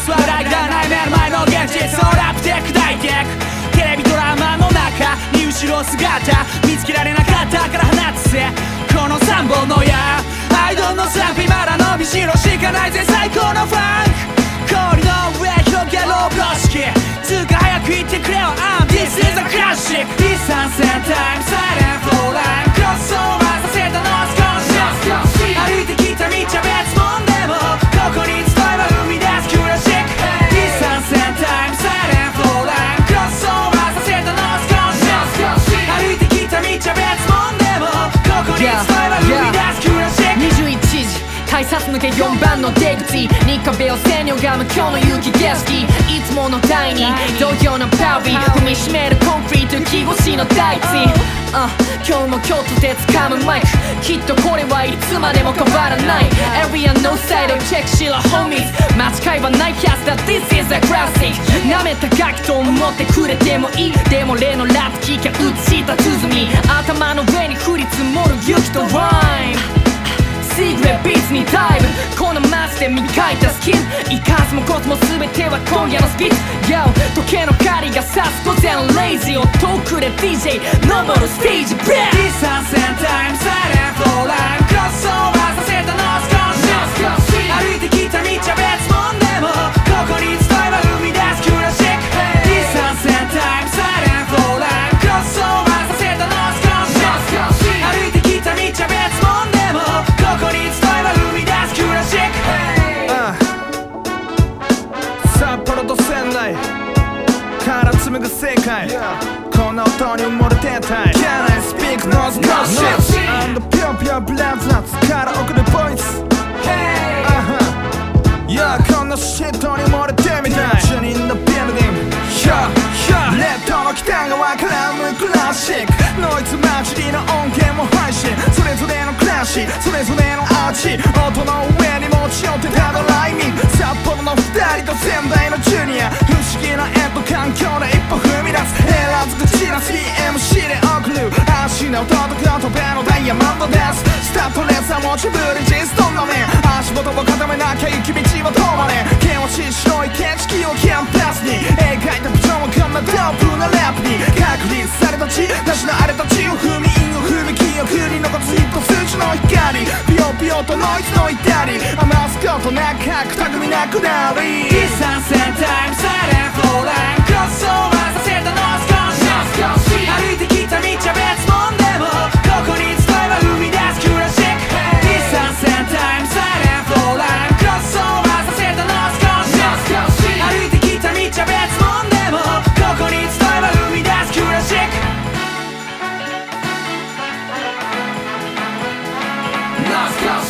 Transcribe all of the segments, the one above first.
スは裏切らない。目の前の現実をラップで砕いてくテレビドラマの中に後ろ姿見つけられなかったから放つせこの三本の矢アイドルのスランプまだ伸びしろ抜け4番の出口日壁を背に拝む今日の雪景色いつもの第二同様のパビー。踏みしめるコンクリート木越しの大地あ今日も京都で掴むマイク。きっとこれはいつまでも変わらない。エリアのサイドチェックしろ homies. 間違いはないキャスだ。This is a classic. 舐めたガキと思ってくれてもいい。でも例のラップ聞きゃ映した鼓。頭の上に降り積もる雪と rhyme シーグレビーツにダイブこのマスで磨いたスキンイカスもコツも全ては今夜のスピーチ. Yo 時計の針が刺す午前レイジを遠くで DJ 登るステージ Bam! This sunset time silent for life 紡ぐ世界この音に埋もれてたい。Can I speak no shit And pure pure blood 夏から送るボイス Yeah このシットに埋もれてみたい。主人のビルディング Yeah Yeah. レッドの北側からのクラシック。ノイズ混じりの音源も配信それぞれのクラシそれぞれのアーチ。音の上る足の届く音べのダイヤモンドです。スタッドレスは持ちぶりジストンの面足元を固めなきゃ行き道は遠まれ険しい白い景色をキャンパスに。描いたビジョンはこんなドープなラップに。確立された地なしの荒れた地を踏み韻を踏み記憶に残す一個数値の光。ピヨピヨとノイズの至り。余すことなくくたくみなくなり。This sunset time silent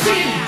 see.